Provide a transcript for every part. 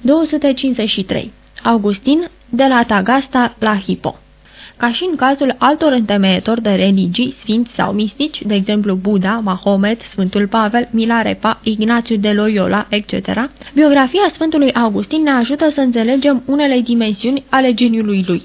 253. Augustin de la Tagasta la Hippo ca și în cazul altor întemeietori de religii, sfinți sau mistici, de exemplu Buddha, Mahomet, Sfântul Pavel, Milarepa, Ignațiu de Loyola, etc., biografia Sfântului Augustin ne ajută să înțelegem unele dimensiuni ale geniului lui.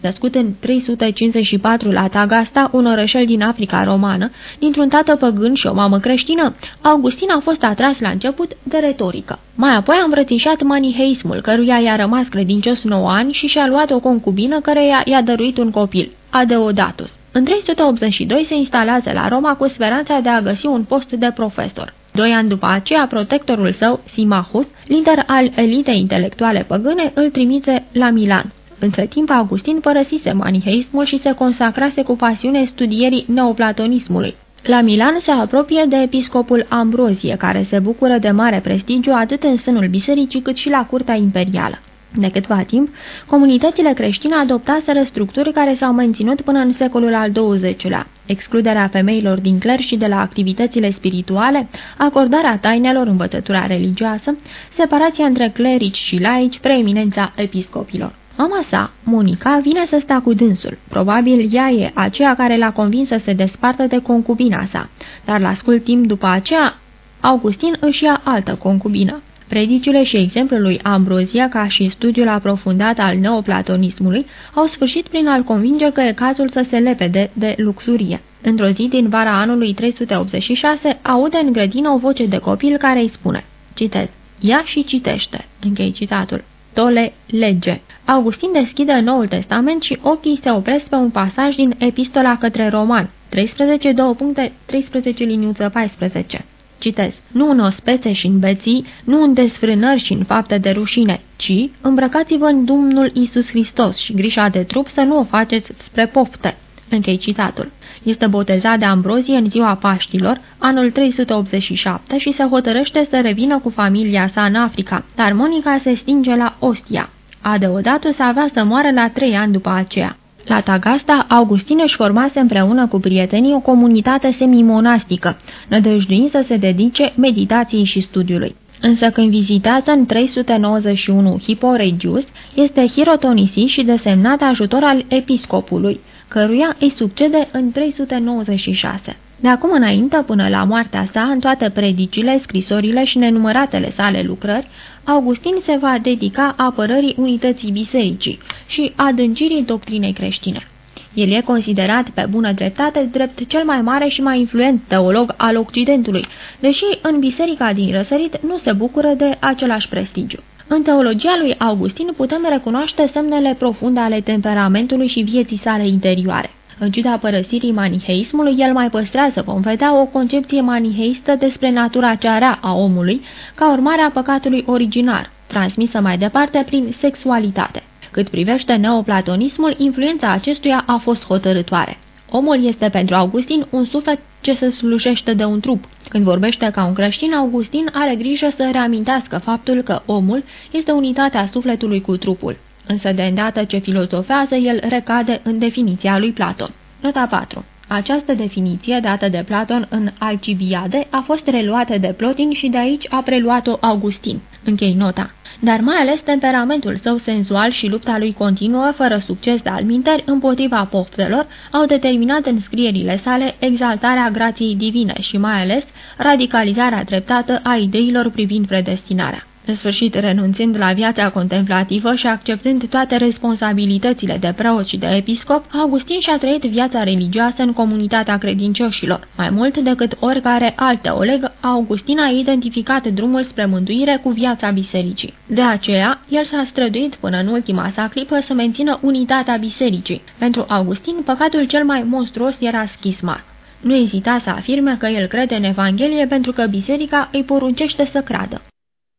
Născut în 354 la Tagasta, un orășel din Africa romană, dintr-un tată păgân și o mamă creștină, Augustin a fost atras la început de retorică. Mai apoi a îmbrățișat maniheismul, căruia i-a rămas credincios 9 ani și și-a luat o concubină care i-a dăruit un copil, Adeodatus. În 382 se instalează la Roma cu speranța de a găsi un post de profesor. Doi ani după aceea, protectorul său, Simahus, lider al elitei intelectuale păgâne, îl trimite la Milan. Între timp, Augustin părăsise maniheismul și se consacrase cu pasiune studierii neoplatonismului. La Milan se apropie de episcopul Ambrozie, care se bucură de mare prestigiu atât în sânul bisericii cât și la curtea imperială. De câtva timp, comunitățile creștine adoptaseră structuri care s-au menținut până în secolul al XX-lea. Excluderea femeilor din cler și de la activitățile spirituale, acordarea tainelor, învățătura religioasă, separația între clerici și laici, preeminența episcopilor. Mama sa, Monica, vine să stea cu dânsul. Probabil ea e aceea care l-a convins să se despartă de concubina sa, dar la scurt timp după aceea, Augustin își ia altă concubină. Predicile și exemplul lui Ambrozia, ca și studiul aprofundat al neoplatonismului, au sfârșit prin a-l convinge că e cazul să se lepede de luxurie. Într-o zi din vara anului 386, aude în grădină o voce de copil care îi spune, citez, Ia și citește, închei citatul, tole lege. Augustin deschide Noul Testament și ochii se opresc pe un pasaj din Epistola către Roman, 13, 2 puncte, 13 liniuță 14. Citez. Nu în ospețe și în beții, nu în desfrânări și în fapte de rușine, ci îmbrăcați-vă în Domnul Isus Hristos și grija de trup să nu o faceți spre pofte. Închei citatul. Este botezat de Ambrozie în ziua Paștilor, anul 387 și se hotărăște să revină cu familia sa în Africa, dar Monica se stinge la Ostia. Adeodatus avea să moară la trei ani după aceea. La Tagasta, Augustin își formase împreună cu prietenii o comunitate semimonastică, nădăjduind să se dedice meditației și studiului. Însă când vizitează în 391 Hipporegius, este hirotonisit și desemnat ajutor al episcopului, căruia îi succede în 396. De acum înainte, până la moartea sa, în toate predicile, scrisorile și nenumăratele sale lucrări, Augustin se va dedica apărării unității bisericii și adâncirii doctrinei creștine. El e considerat pe bună dreptate drept cel mai mare și mai influent teolog al Occidentului, deși în biserica din răsărit nu se bucură de același prestigiu. În teologia lui Augustin putem recunoaște semnele profunde ale temperamentului și vieții sale interioare. În ciuda părăsirii maniheismului, el mai păstrează, vom vedea, o concepție maniheistă despre natura cea rea a omului, ca urmare a păcatului originar, transmisă mai departe prin sexualitate. Cât privește neoplatonismul, influența acestuia a fost hotărătoare. Omul este pentru Augustin un suflet ce se slujește de un trup. Când vorbește ca un creștin, Augustin are grijă să reamintească faptul că omul este unitatea sufletului cu trupul. Însă de îndată ce filozofează, el recade în definiția lui Platon. Nota 4. Această definiție dată de Platon în Alcibiade a fost reluată de Plotin și de aici a preluat-o Augustin. Închei nota. Dar mai ales temperamentul său senzual și lupta lui continuă, fără succes de alminteri, împotriva poftelor, au determinat în scrierile sale exaltarea grației divine și mai ales radicalizarea treptată a ideilor privind predestinarea. În sfârșit, renunțând la viața contemplativă și acceptând toate responsabilitățile de preot și de episcop, Augustin și-a trăit viața religioasă în comunitatea credincioșilor. Mai mult decât oricare alt teoleg, Augustin a identificat drumul spre mântuire cu viața bisericii. De aceea, el s-a străduit până în ultima sa clipă să mențină unitatea bisericii. Pentru Augustin, păcatul cel mai monstruos era schisma. Nu ezita să afirme că el crede în Evanghelie pentru că biserica îi poruncește să creadă.